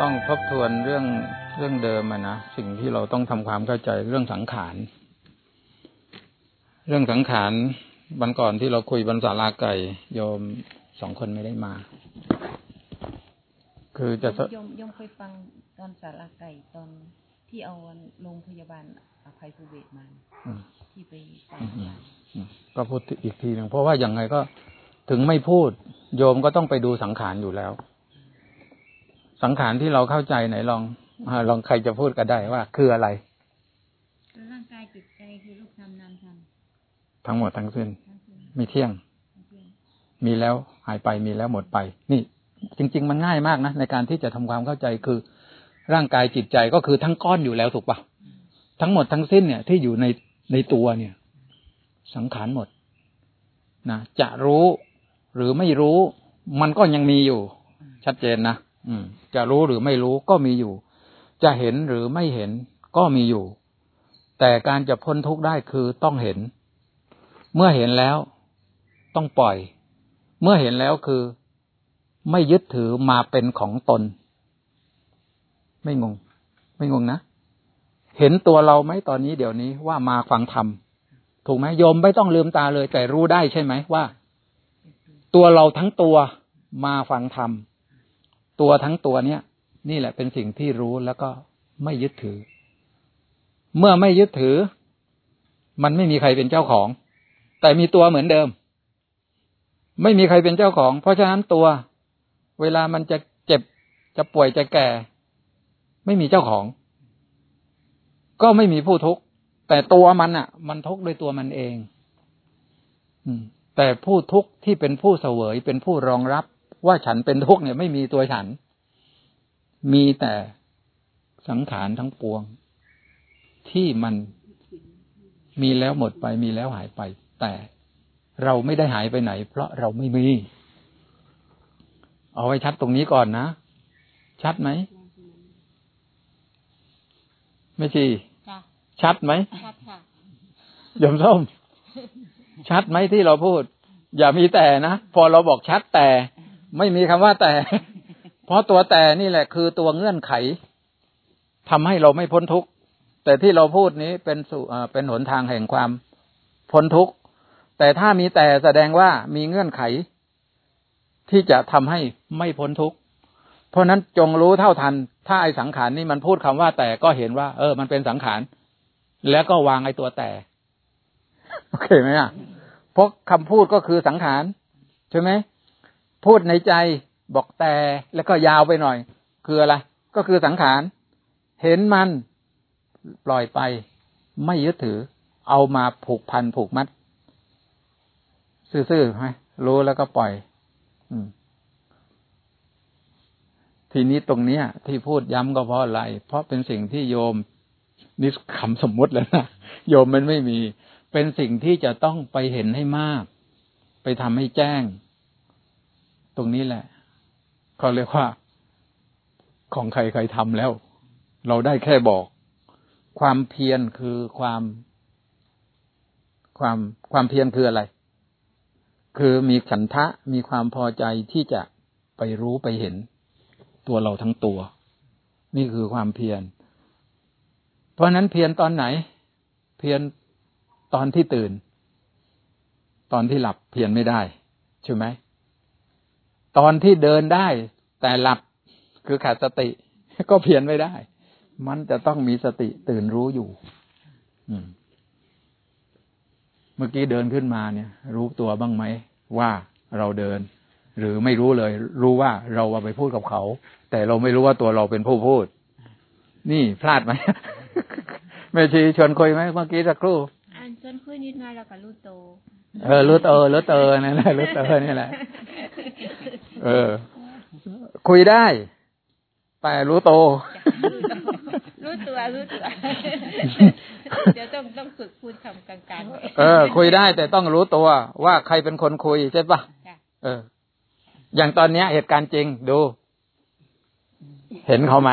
ต้องทบทวนเรื่องเรื่องเดิมอะนะสิ่งที่เราต้องทำความเข้าใจเรื่องสังขารเรื่องสังขารวันก่อนที่เราคุยบรรษาลาไก่โยมสองคนไม่ได้มา คือจะยมยมเคยฟังตอนสาราไก่ตอนที่เอาโรงพยาบาลอภัยภูเบศมาอืมที่ไปฟังอืมมาอืมก็พูดอีกทีหนึ่งเพราะว่าอย่างไงก็ถึงไม่พูด โยมก็ต้องไปดูสังขารอยู่แล้ว สังขารที่เราเข้าใจไหนลองอาลองใครจะพูดก็ได้ว่า คืออะไรร่างกายจิตใจคือลูกทำนามททั้งหมดทั้งสิ้นำทั้งสิ้นไม่เที่ยงทั้งสิ้นมีแล้วหายไปมีแล้วหมดไป นี่ จริง ๆ มันง่ายมากนะในการที่จะทำความเข้าใจคือ ร่างกายจิตใจก็คือทั้งก้อนอยู่แล้วถูกปะทั้งหมดทั้งสิ้นเนี่ยที่อยู่ในในตัวเนี่ย สังขารหมดนะจะรู้หรือไม่รู้ มันก็ยังมีอยู่ ชัดเจนนะ อืม จะรู้หรือไม่รู้ก็มีอยู่ จะเห็นหรือไม่เห็นก็มีอยู่ แต่การจะพ้นทุกข์ได้คือต้องเห็น เมื่อเห็นแล้ว ต้องปล่อย เมื่อเห็นแล้วคือ ไม่ยึดถือมาเป็นของตน ไม่งง ไม่งงนะเห็นตัวเราไหมตอนนี้เดี๋ยวนี้ว่ามาฟังธรรมถูกไหมโยมไม่ต้องลืมตาเลย แต่รู้ได้ใช่ไหมว่า ตัวเราทั้งตัวมาฟังธรรม ตัวทั้งตัวเนี้ยนี่แหละเป็นสิ่งที่รู้แล้วก็ไม่ยึดถือ เมื่อไม่ยึดถือ มันไม่มีใครเป็นเจ้าของ แต่มีตัวเหมือนเดิม ไม่มีใครเป็นเจ้าของ เพราะฉะนั้นตัว เวลามันจะเจ็บจะป่วยจะแก่ ไม่มีเจ้าของ ก็ไม่มีผู้ทุกข์แต่ตัวมันอะ มันทุกข์ด้วยตัวมันเองแต่ผู้ทุกข์ที่เป็นผู้เสวยเป็นผู้รองรับ ว่าฉันเป็นทุกข์เนี่ยไม่มีตัวฉัน มีแต่สังขารทั้งปวง ที่มันมีแล้วหมดไปมีแล้วหายไป แต่เราไม่ได้หายไปไหน เพราะเราไม่มี เอาไว้ชัดตรงนี้ก่อนนะ ชัดไหมไม่ชีจ้ะชัดไหมชัดค่ะยมส้ม ชัดไหมที่เราพูด อย่ามีแต่นะ พอเราบอกชัดแต่ ไม่มีคำว่าแต่ เพราะตัวแต่นี่แหละ คือตัวเงื่อนไขทำให้เราไม่พ้นทุกข์แต่ที่เราพูดนี้เป็นสู่เอ่อเป็นหนทางแห่งความพ้นทุกข์แต่ถ้ามีแต่แสดงว่ามีเงื่อนไข ที่จะทำให้ไม่พ้นทุกข์เพราะฉะนั้นจงรู้เท่าทัน ถ้าไอ้สังขารนี่มันพูดคำว่าแต่ก็เห็นว่า เออ มันเป็นสังขาร แล้วก็วางไอ้ตัวแต่ โอเคไหมอะเพราะคำพูดก็คือสังขารใช่ไหม พูดในใจบอกแต่แล้วก็ยาวไปหน่อย คืออะไร ก็คือสังขาร เห็นมันปล่อยไป ไม่ยึดถือ เอามาผูกพันผูกมัด ซื่อๆไหมรู้แล้วก็ปล่อย อืมทีนี้ตรงเนี้ย ที่พูดย้ำก็เพราะอะไร เพราะเป็นสิ่งที่โยมนี่คำสมมุติแล้วนะโยมมันไม่มี เป็นสิ่งที่จะต้องไปเห็นให้มาก ไปทำให้แจ้ง ตรงนี้แหละเขาเรียกว่า ของใครใครทำแล้ว เราได้แค่บอก ความเพียรคือความ ความความเพียรคืออะไร คือมีฉันทะมีความพอใจที่จะไปรู้ไปเห็น ตัวเราทั้งตัว นี่คือความเพียร เพราะนั้นเพียรตอนไหน เพียรตอนที่ตื่น ตอนที่หลับเพียรไม่ได้ใช่ไหม ตอนที่เดินได้แต่หลับคือขาดสติ ก็เพียรไม่ได้ มันจะต้องมีสติตื่นรู้อยู่เมื่อกี้เดินขึ้นมาเนี่ย รู้ตัวบ้างไหมว่าเราเดิน หรือไม่รู้เลย รู้ว่าเราเอาไปพูดกับเขา แต่เราไม่รู้ว่าตัวเราเป็นผู้พูด นี่พลาดไหมแม่ชีชวนคุยไหมเมื่อกี้สักครู่อ่านจนคุยนิดหน่อยแล้วก็รู้โต เออรู้เตอรู้เตอนั่นแหละรู้เตอนี่แหละ เออ คุยได้ แต่รู้โต รู้ตัวรู้ตัวเดี๋ยวต้องต้องฝึกพูดคำกลางๆไว้เออ คุยได้แต่ต้องรู้ตัวว่าใครเป็นคนคุยใช่ปะค่ะเออ อย่างตอนเนี้ย เหตุการณ์จริงดู เห็นเขาไหม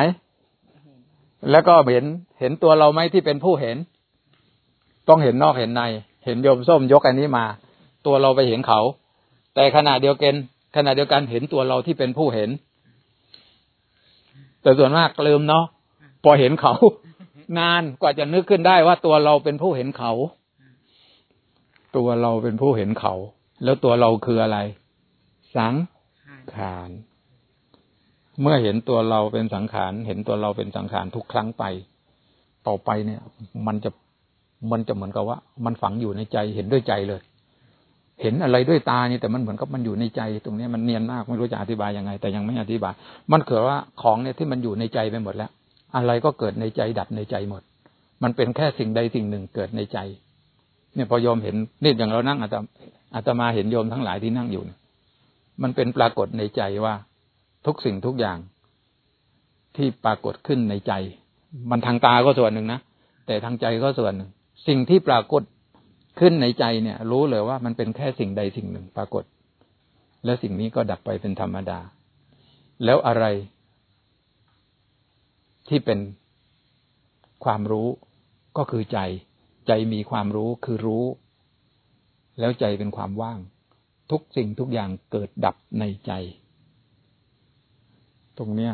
แล้วก็เห็นเห็นตัวเราไหมที่เป็นผู้เห็น ต้องเห็นนอกเห็นใน เห็นโยมส้มยกอันนี้มา ตัวเราไปเห็นเขา แต่ขณะเดียวกันขณะเดียวกันเห็นตัวเราที่เป็นผู้เห็น แต่ส่วนมากลืมเนาะพอเห็นเขา นานกว่าจะนึกขึ้นได้ว่าตัวเราเป็นผู้เห็นเขา ตัวเราเป็นผู้เห็นเขา แล้วตัวเราคืออะไร สังขารเมื่อเห็นตัวเราเป็นสังขาร เห็นตัวเราเป็นสังขารทุกครั้งไป ต่อไปเนี่ย มันจะ มันจะเหมือนกับว่า มันฝังอยู่ในใจเห็นด้วยใจเลย เห็นอะไรด้วยตานี่แต่มันเหมือนกับมันอยู่ในใจ ตรงนี้มันเนียนมากไม่รู้จะอธิบายยังไง แต่ยังไม่อธิบาย มันเกิดว่าของเนี่ยที่มันอยู่ในใจไปหมดแล้ว อะไรก็เกิดในใจดับในใจหมด มันเป็นแค่สิ่งใดสิ่งหนึ่งเกิดในใจ เนี่ยพอโยมเห็นนี่อย่างเรานั่งอาตมาอาตมาเห็นโยมทั้งหลายที่นั่งอยู่เนี่ยมันเป็นปรากฏในใจว่า ทุกสิ่งทุกอย่าง ที่ปรากฏขึ้นในใจ มันทางตาก็ส่วนหนึ่งนะแต่ทางใจก็ส่วนหนึ่ง สิ่งที่ปรากฏขึ้นในใจเนี่ย รู้เลยว่ามันเป็นแค่สิ่งใดสิ่งหนึ่งปรากฏ และสิ่งนี้ก็ดับไปเป็นธรรมดา แล้วอะไรที่เป็นความรู้ก็คือใจ ใจมีความรู้คือรู้ แล้วใจเป็นความว่าง ทุกสิ่งทุกอย่างเกิดดับในใจ ตรงเนี้ย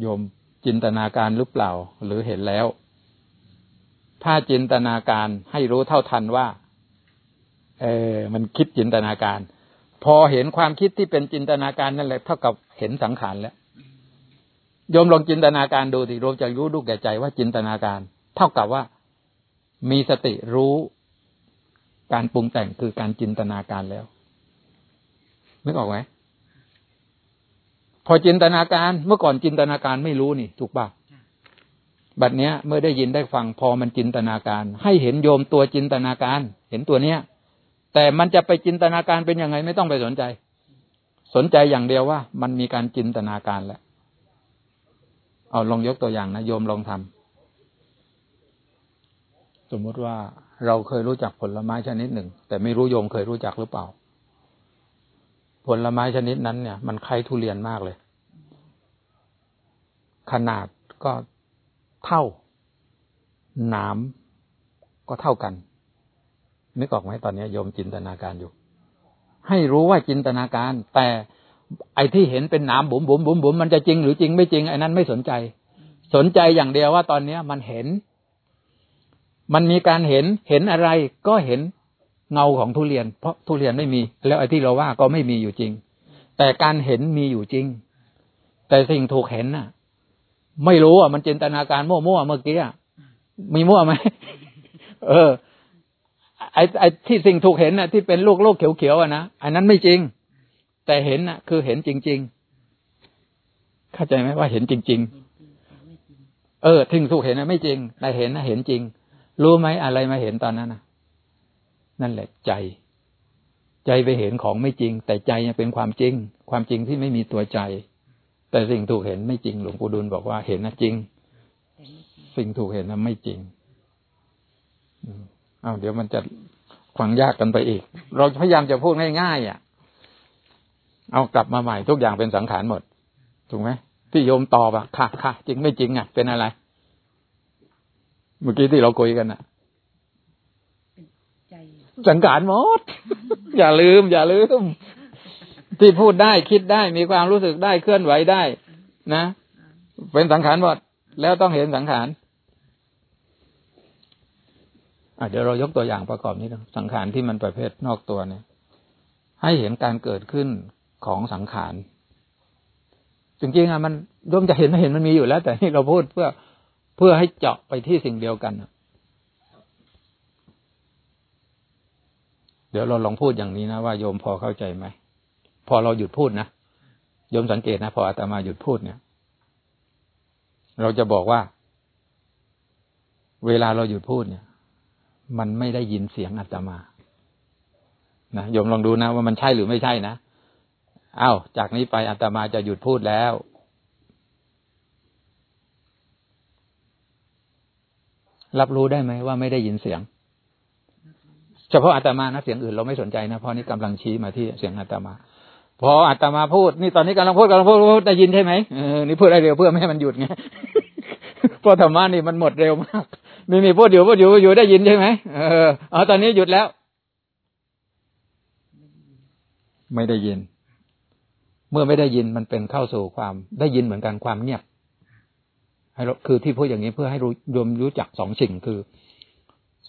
โยมจินตนาการหรือเปล่า หรือเห็นแล้ว ถ้าจินตนาการให้รู้เท่าทันว่า เออ มันคิดจินตนาการ พอเห็นความคิดที่เป็นจินตนาการนั่นแหละเท่ากับเห็นสังขารแล้วโยมลองจินตนาการดูสิโยมจะรู้ดูแก่ใจว่าจินตนาการ เท่ากับว่ามีสติรู้การปรุงแต่งคือการจินตนาการแล้วนึกออกไหมพอจินตนาการเมื่อก่อนจินตนาการไม่รู้นี่ ถูกป่ะ บัดเนี้ยเมื่อได้ยินได้ฟังพอมันจินตนาการ ให้เห็นโยมตัวจินตนาการ เห็นตัวเนี้ย แต่มันจะไปจินตนาการเป็นยังไงไม่ต้องไปสนใจ สนใจอย่างเดียวว่า มันมีการจินตนาการแล้วเอาลองยกตัวอย่างนะโยมลองทำสมมติว่าเราเคยรู้จักผลไม้ชนิดหนึ่ง แต่ไม่รู้โยมเคยรู้จักหรือเปล่า ผลไม้ชนิดนั้นเนี่ย มันคล้ายทุเรียนมากเลย ขนาดก็ เท่า หนามก็เท่ากันนึกออกไหมตอนนี้โยมจินตนาการอยู่ ให้รู้ว่าจินตนาการ แต่ไอ้ที่เห็นเป็นหนามบุ๋มบุ๋มบุ๋มบุ๋มมันจะจริงหรือจริงไม่จริงไอ้นั้นไม่สนใจ สนใจอย่างเดียวว่าตอนนี้มันเห็น มันมีการเห็นเห็นอะไรก็เห็นเงาของทุเรียน เพราะทุเรียนไม่มี แล้วไอ้ที่เราว่าก็ไม่มีอยู่จริง แต่การเห็นมีอยู่จริง แต่สิ่งถูกเห็นน่ะ ไม่รู้อะมันจินตนาการมั่วๆเมื่อกี้อะมีมั่วไหมเออไอ้ไอ้ที่สิ่งถูกเห็นน่ะ ที่เป็นลูกโลกเขียวๆอะนะอันนั้นไม่จริง แต่เห็นน่ะ คือเห็นจริง ๆ เข้าใจไหมว่าเห็นจริง ๆ เออทิ้งถูกเห็นนะไม่จริง แต่เห็นนะเห็นจริง รู้ไหมอะไรมาเห็นตอนนั้นนะนั่นแหละใจ ใจไปเห็นของไม่จริง แต่ใจยังเป็นความจริง ความจริงที่ไม่มีตัวใจ แต่สิ่งถูกเห็นไม่จริง หลวงปู่ดูลบอกว่าเห็นนะจริง สิ่งถูกเห็นนะไม่จริงอ้าวเดี๋ยวมันจะฟังยากกันไปอีก เราพยายามจะพูดง่ายๆอะ เอากลับมาใหม่ทุกอย่างเป็นสังขารหมด ถูกไหมที่โยมตอบอะค่ะค่ะจริงไม่จริงอะ เป็นอะไร เมื่อกี้ที่เราคุยกันอะสังขารหมด อย่าลืม อย่าลืม ที่พูดได้คิดได้มีความรู้สึกได้เคลื่อนไหวได้ นะ เป็นสังขารหมดแล้วต้องเห็นสังขารเดี๋ยวเรายกตัวอย่างประกอบนี้นะสังขารที่มันประเภทนอกตัวเนี่ย ให้เห็นการเกิดขึ้นของสังขารจริงๆอะมันร่วมจะเห็นไม่เห็นมันมีอยู่แล้ว แต่นี่เราพูดเพื่อเพื่อให้เจาะไปที่สิ่งเดียวกันเดี๋ยวเราลองพูดอย่างนี้นะว่าโยมพอเข้าใจไหม พอเราหยุดพูดนะโยมสังเกตนะพออาตมาหยุดพูดเนี่ย เราจะบอกว่า เวลาเราหยุดพูดเนี่ย มันไม่ได้ยินเสียงอาตมานะโยมลองดูนะว่ามันใช่หรือไม่ใช่นะอา้าวจากนี้ไปอาตมาจะหยุดพูดแล้ว รับรู้ได้ไหมว่าไม่ได้ยินเสียง เฉพาะอาตมานะเสียงอื่นเราไม่สนใจนะเพราะนี่กำลังชี้มาที่เสียงอาตมา พออาตมาพูด นี่ตอนนี้กำลังพูดกำลังพูดได้ยินใช่ไหมเออนี่พูดได้เร็วเพื่อไม่ให้มันหยุดไงเพราะธรรมะนี่มันหมดเร็วมากมีมีพูดอยู่พูดอยู่อยู่ได้ยินใช่ไหมเออเอาตอนนี้หยุดแล้ว ไม่ได้ยิน เมื่อไม่ได้ยินมันเป็นเข้าสู่ความได้ยินเหมือนกันความเงียบให้คือที่พูดอย่างนี้เพื่อให้รู้รวมรู้จักสองสิ่งคือ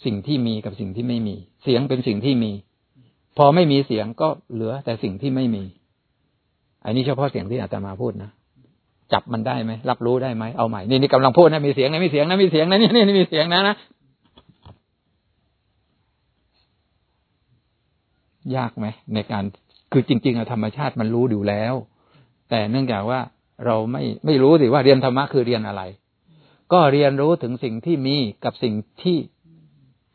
สิ่งที่มีกับสิ่งที่ไม่มี เสียงเป็นสิ่งที่มี พอไม่มีเสียงก็เหลือแต่สิ่งที่ไม่มี อันนี้เฉพาะเสียงที่อาตมาพูดนะจับมันได้ไหมรับรู้ได้ไหมเอาใหม่นี่นี่กำลังพูดนะมีเสียงนะมีเสียงนะมีเสียงนะนี่นี่มีเสียงนะนะยากไหมในการคือจริง ๆธรรมชาติมันรู้อยู่แล้ว แต่เนื่องจากว่าเราไม่ไม่รู้สิว่าเรียนธรรมะคือเรียนอะไร ก็เรียนรู้ถึงสิ่งที่มีกับสิ่งที่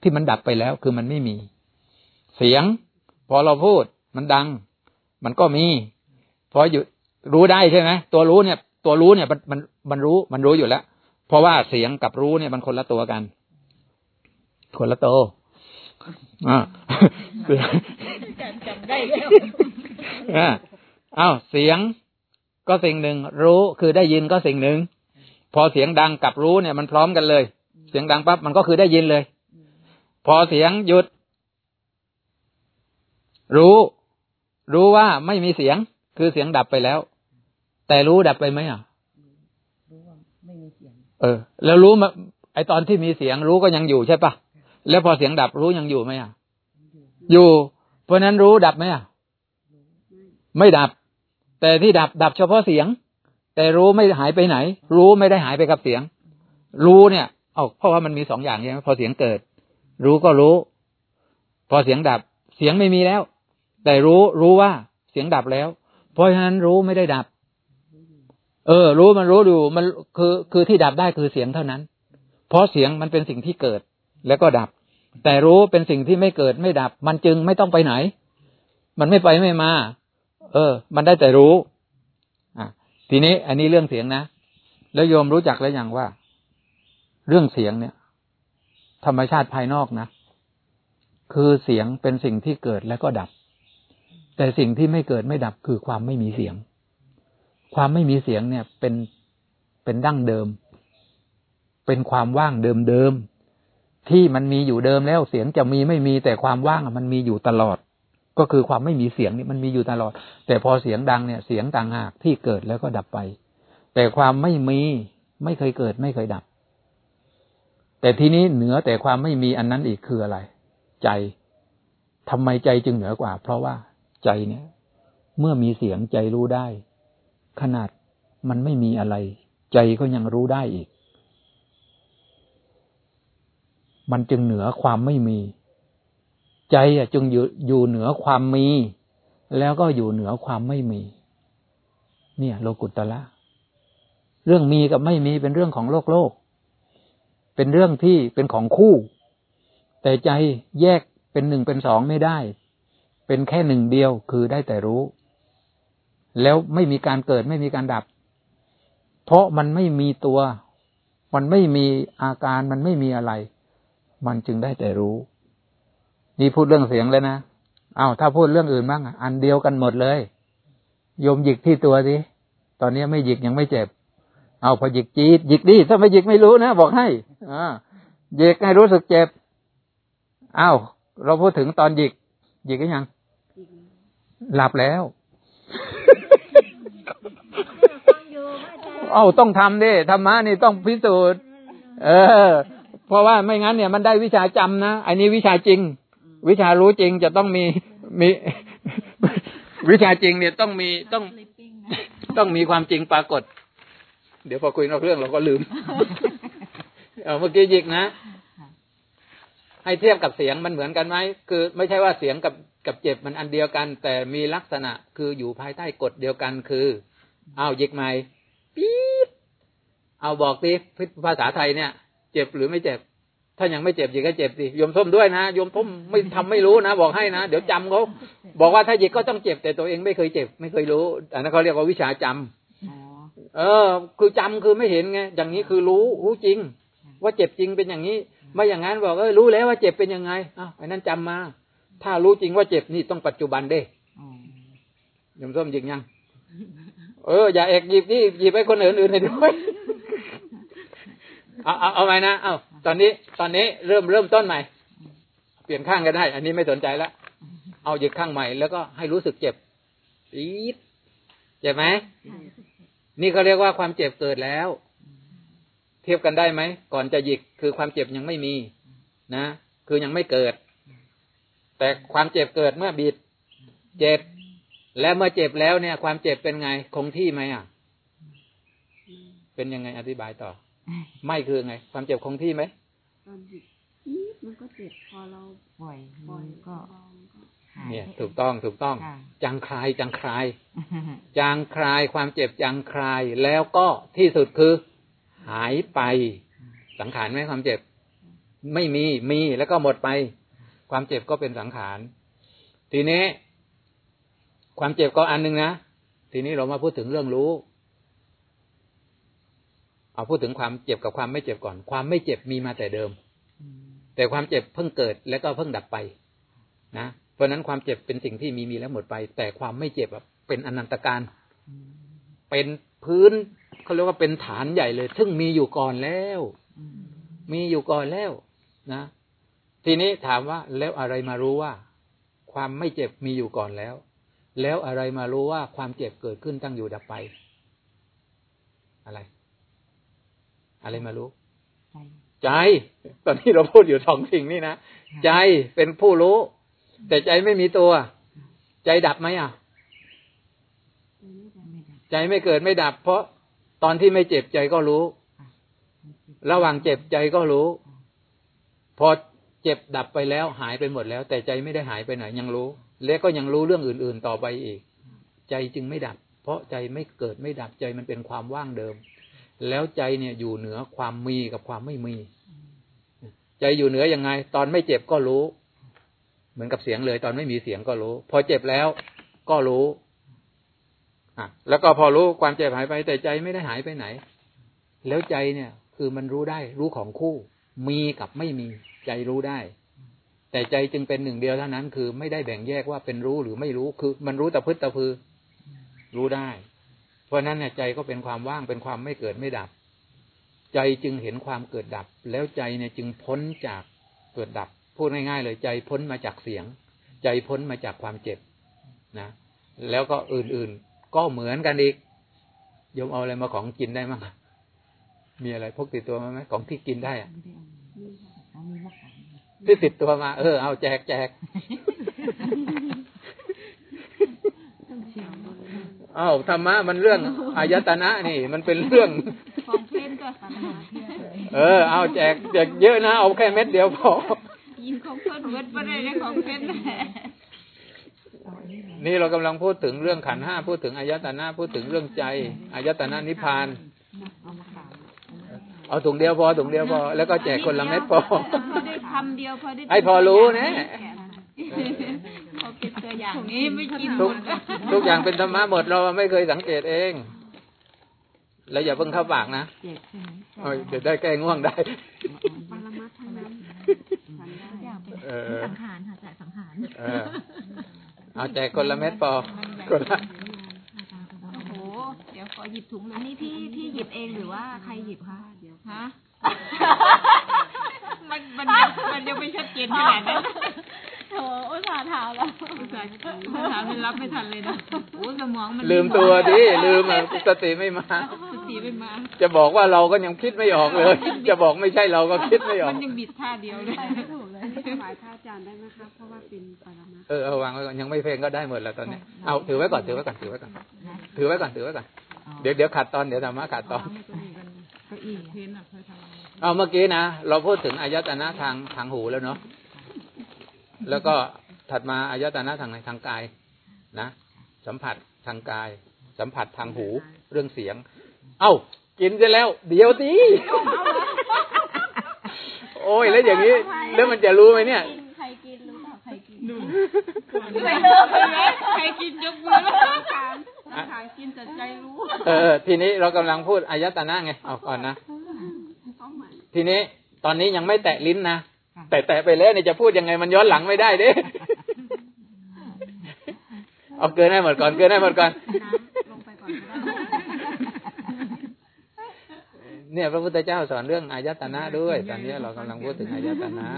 ที่มันดับไปแล้ว คือมันไม่มี เสียง อเราพูดมันดัง มันก็มีพอหยุดรู้ได้ใช่ไหมตัวรู้เนี่ย ตัวรู้เนี่ยมันมันมันรู้มันรู้อยู่แล้ว เพราะว่าเสียงกับรู้เนี่ยมันคนละตัวกัน คนละโตวอ่าการจำได้แล้วอ่าอ้าวเสียงก็สิ่งหนึ่ง รู้คือได้ยินก็สิ่งหนึ่ง พอเสียงดังกับรู้เนี่ยมันพร้อมกันเลย เสียงดังปั๊บมันก็คือได้ยินเลย พอเสียงหยุด รู้ รู้ว่าไม่มีเสียง คือเสียงดับไปแล้ว แต่รู้ดับไปไหมอะรู้ว่าไม่มีเสียง เออ แล้วรู้มาไอตอนที่มีเสียงรู้ก็ยังอยู่ใช่ปะแล้วพอเสียงดับรู้ยังอยู่ไหมอะ อยู่ เพราะนั้นรู้ดับไหมอะ ไม่ดับ แต่ที่ดับดับเฉพาะเสียง แต่รู้ไม่หายไปไหน รู้ไม่ได้หายไปกับเสียง รู้เนี่ยเอาเพราะว่ามันมีสองอย่างใช่ไหมพอเสียงเกิด รู้ก็รู้ พอเสียงดับ เสียงไม่มีแล้ว แต่รู้รู้ว่าเสียงดับแล้ว เพราะฉะนั้นรู้ไม่ได้ดับ เออ รู้มันรู้อยู่มันคือคือที่ดับได้คือเสียงเท่านั้น เพราะเสียงมันเป็นสิ่งที่เกิดแล้วก็ดับ แต่รู้เป็นสิ่งที่ไม่เกิดไม่ดับ มันจึงไม่ต้องไปไหน มันไม่ไปไม่มา เออ มันได้แต่รู้อะทีนี้อันนี้เรื่องเสียงนะแล้วโยมรู้จักแล้วย่างว่า เรื่องเสียงเนี่ย ธรรมชาติภายนอกนะ คือเสียงเป็นสิ่งที่เกิดแล้วก็ดับ แต่สิ่งที่ไม่เกิดไม่ดับคือความไม่มีเสียง ความไม่มีเสียงเนี่ยเป็นเป็นดั้งเดิม เป็นความว่างเดิมๆที่มันมีอยู่เดิมแล้วเสียงจะมีไม่มีแต่ความว่างมันมีอยู่ตลอด ก็คือความไม่มีเสียงนี่มันมีอยู่ตลอด แต่พอเสียงดังเนี่ยเสียงต่างหากที่เกิดแล้วก็ดับไป แต่ความไม่มีไม่เคยเกิดไม่เคยดับ แต่ทีนี้เหนือแต่ความไม่มีอันนั้นอีกคืออะไร ใจทำไมใจจึงเหนือกว่า เพราะว่า ใจเนี่ย เมื่อมีเสียงใจรู้ได้ ขนาดมันไม่มีอะไร ใจก็ยังรู้ได้อีก มันจึงเหนือความไม่มี ใจอะจึงอยู่อยู่เหนือความมี แล้วก็อยู่เหนือความไม่มี เนี่ย โลกุตตะละเรื่องมีกับไม่มีเป็นเรื่องของโลกโลก เป็นเรื่องที่เป็นของคู่ แต่ใจแยกเป็นหนึ่งเป็นสองไม่ได้ เป็นแค่หนึ่งเดียวคือได้แต่รู้ แล้วไม่มีการเกิดไม่มีการดับ เพราะมันไม่มีตัว มันไม่มีอาการมันไม่มีอะไร มันจึงได้แต่รู้ นี่พูดเรื่องเสียงเลยนะอา้าวถ้าพูดเรื่องอื่นบ้างอันเดียวกันหมดเลยโยมหยิกที่ตัวสิตอนนี้ไม่หยิกยังไม่เจ็บ เอาพอหยิกจีดหยิกดิถ้าไม่หยิกไม่รู้นะบอกให้อ่าหยิกให้รู้สึกเจ็บอ้าวเราพูดถึงตอนหยิกหยิกก็ยัง หลับแล้วเอาต้องทำดิธรรมะนี่ต้องพิสูจน์ เออ เพราะว่าไม่งั้นเนี่ยมันได้วิชาจำนะอันนี้วิชาจริง วิชารู้จริงจะต้องมีมี วิชาจริงเนี่ยต้องมีต้องต้องมีความจริงปรากฏ เดี๋ยวพอคุยนอกเรื่องเราก็ลืม เอาเมื่อกี้หยิกนะ ให้เทียบกับเสียงมันเหมือนกันไหมคือ ไม่ใช่ว่าเสียงกับ กับเจ็บมันอันเดียวกัน แต่มีลักษณะคืออยู่ภายใต้กฎเดียวกันคือ เอาหยิกใหม่ปี๊ดเอาบอกดิภาษาไทยเนี่ย เจ็บหรือไม่เจ็บ ถ้ายังไม่เจ็บหยิกก็เจ็บสิโยมส้มด้วยนะโยมส้มไม่ทำไม่รู้นะบอกให้นะเดี๋ยวจำเขาบอกว่าถ้าหยิกก็ต้องเจ็บแต่ตัวเองไม่เคยเจ็บ ไม่เคยรู้อันนั้นเขาเรียกว่าวิชาจำอ๋อเออ คือจำคือไม่เห็นไงอย่างนี้คือรู้รู้จริง ว่าเจ็บจริงเป็นอย่างนี้ ไม่อย่างนั้นบอกเออรู้แล้วว่าเจ็บเป็นยังไงอ้าวไอ้นั่นจำมา ถ้ารู้จริงว่าเจ็บนี่ต้องปัจจุบันเด้อ๋อยมส้มยิงยัง เออ อย่าเอกหยิบนี่หยิบให้คนอื่นอื่นให้ด้วยเอาเอาเอาไปนะเอาตอนนี้ ตอนนี้เริ่มเริ่มต้นใหม่ เปลี่ยนข้างกันได้ อันนี้ไม่สนใจละเอาหยิบข้างใหม่แล้วก็ให้รู้สึกเจ็บปี๊ดเจ็บไหมนี่เขาเรียกว่าความเจ็บเกิดแล้ว เทียบกันได้ไหมก่อนจะหยิกคือความเจ็บยังไม่มี นะคือยังไม่เกิด แต่ความเจ็บเกิดเมื่อบิด เจ็บ และเมื่อเจ็บแล้วเนี่ย ความเจ็บเป็นไง คงที่ไหมอะ เป็นยังไงอธิบายต่อ ไม่คือไง ความเจ็บคงที่ไหมตอนหยิบอี๊ดมันก็เจ็บพอเราปล่อยปล่มือยอก็เบาๆมันก็หายเนี่ยถูกต้องถูกต้องค่ะจางคลายจางคลายจางคลายความเจ็บจางคลายแล้วก็ที่สุดคือ หายไป สังขารไหมความเจ็บ ไม่มีมีแล้วก็หมดไป ความเจ็บก็เป็นสังขาร ทีนี้ ความเจ็บก็อันหนึ่งนะ ทีนี้เรามาพูดถึงเรื่องรู้ เอาพูดถึงความเจ็บกับความไม่เจ็บก่อน ความไม่เจ็บมีมาแต่เดิม แต่ความเจ็บเพิ่งเกิดแล้วก็เพิ่งดับไป นะ เพราะนั้นความเจ็บเป็นสิ่งที่มีมีแล้วหมดไป แต่ความไม่เจ็บเป็นอนันตการ เป็นพื้นเขาเรียกว่าเป็นฐานใหญ่เลย ซึ่งมีอยู่ก่อนแล้ว มีอยู่ก่อนแล้ว นะ ทีนี้ถามว่าแล้วอะไรมารู้ว่า ความไม่เจ็บมีอยู่ก่อนแล้ว แล้วอะไรมารู้ว่าความเจ็บเกิดขึ้นตั้งอยู่ดับไป อะไร อะไรมารู้ ใจใจตอนนี้เราพูดอยู่สองสิ่งนี่นะใจเป็นผู้รู้ แต่ใจไม่มีตัว ใจดับไหมอะไม่ได้ใจไม่เกิดไม่ดับ เพราะตอนที่ไม่เจ็บใจก็รู้ ระหว่างเจ็บใจก็รู้ พอ เจ็บดับไปแล้วหายไปหมดแล้ว แต่ใจไม่ได้หายไปไหนยังรู้ และก็ยังรู้เรื่องอื่น ๆ ต่อไปอีก ใจจึงไม่ดับ เพราะใจไม่เกิดไม่ดับใจมันเป็นความว่างเดิม แล้วใจเนี่ยอยู่เหนือความมีกับความไม่มี ใจอยู่เหนือยังไง ตอนไม่เจ็บก็รู้ เหมือนกับเสียงเลย ตอนไม่มีเสียงก็รู้ พอเจ็บแล้วก็รู้อะแล้วก็พอรู้ความเจ็บหายไป แต่ใจไม่ได้หายไปไหน แล้วใจเนี่ย คือมันรู้ได้ รู้ของคู่ มีกับไม่มี ใจรู้ได้ แต่ใจจึงเป็นหนึ่งเดียวเท่านั้น คือไม่ได้แบ่งแยกว่าเป็นรู้หรือไม่รู้คือ มันรู้แต่พึดแต่พือ รู้ได้ เพราะฉะนั้นเนี่ยใจก็เป็นความว่างเป็นความไม่เกิดไม่ดับ ใจจึงเห็นความเกิดดับ แล้วใจเนี่ยจึงพ้นจากเกิดดับ พูดง่ายๆเลยใจพ้นมาจากเสียง ใจพ้นมาจากความเจ็บนะ แล้วก็อื่นๆก็เหมือนกันอีกยมเอาอะไรมาของกินได้มั้งมีอะไรพกติดตัวมาไหมของที่กินได้อะ ไม่ได้เอาเอามีมะขามที่ติดตัวมา เออ เอาแจกแจกต้องเชียวเอาธรรมะมันเรื่องอายตนะนี่ มันเป็นเรื่องของเพลนก็เออ เอาแจกแจกเยอะนะเอาแค่เม็ดเดียวพอยินของเพิ่นเวิร์ดบ่ได้เลยของเพลนแหละเอาอันนี้มานี่เรากำลังพูดถึงเรื่องขันธ์ห้าพูดถึงอายตนะพูดถึงเรื่องใจอายตนะนิพพานเอามะขาม เอาถุงเดียวพอถุงเดียวพอ แล้วก็แจกคนละเม็ดพอพอได้คำเดียวพอได้ให้พอรู้นะพอเป็นตัวอย่างนี้ไม่กินหมทุกดทุกอย่างเป็นธรรมะหมดเราไม่เคยสังเกตเอง แล้วอย่าเพิ่งเข้าปากนะเจ็บใช่ไหมเอาเดี๋ยวได้แก้ง่วงได้ปรมัตถ์ทั้งนั้นฉันได้อย่างเป็นเออสังขารค่ะจ่ายสังขารเออเอาแจกคนละเม็ดพอคนละ โอ้โห เดี๋ยวข อหยิบถุงเลอัยนนี้พี่พี่หยิบเองหรือว่าใครหยิบคะฮะมันมันยังมันยังไม่ชัดเจนขนาดนั้นโถอุตส่าห์ถามแล้วอุตส่าห์ถามไม่รับไม่ทันเลยนะโอ้สมองมันลืมตัวดิลืมอะสติไม่มาสติไม่มา จะบอกว่าเราก็ยังคิดไม่ออกเลย จะบอกไม่ใช่เราก็คิดไม่ออก มันยังบิดท่าเดียวเลยไม่ถูกเลยนี่ถวายพระอาจารย์ได้ไหมครับเพราะว่าเป็นปรมัตถ์เออเอาวางไว้ก่อนยังไม่เพลงก็ได้หมดแล้วตอนนี้เอาถือไว้ก่อนถือไว้ก่อนถือไว้ก่อนนะถือไว้ก่อนถือไว้ก่อน เดี๋ยวเดี๋ยวขัดตอนเดี๋ยวธรรมะขัดตอนเก้าอี้เพนอะเคยทำเอาเมื่อกี้นะเราพูดถึงอายตนะทางทางหูแล้วเนาะแล้วก็ถัดมาอายตนะทางไหนทางกายนะสัมผัสทางกาย สัมผัสทางหูเรื่องเสียง เอ้ากินจะแล้ว เดี๋ยวดิโอ้ยแล้วอย่างนี้แล้วมันจะรู้ไหมเนี่ยใครกินรู้เปล่าใครกินดูไม่เลิกเลยใครกินยกมือแล้วทาน ทานกินแต่ใจรู้ เออ ทีนี้เรากำลังพูดอายตนะไง เอาก่อนนะเขาเหมือนทีนี้ตอนนี้ยังไม่แตะลิ้นนะ แต่แตะไปแล้วเนี่ยจะพูดยังไงมันย้อนหลังไม่ได้เด้ เอาเกินให้หมดก่อน เกินให้หมดก่อนน้ำลงไปก่อนก็ได้เนี่ยพระพุทธเจ้าสอนเรื่องอายตนะด้วย ตอนนี้เรากำลังพูดถึงอายตนะ